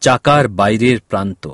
চাকার বাইরের প্রান্ত।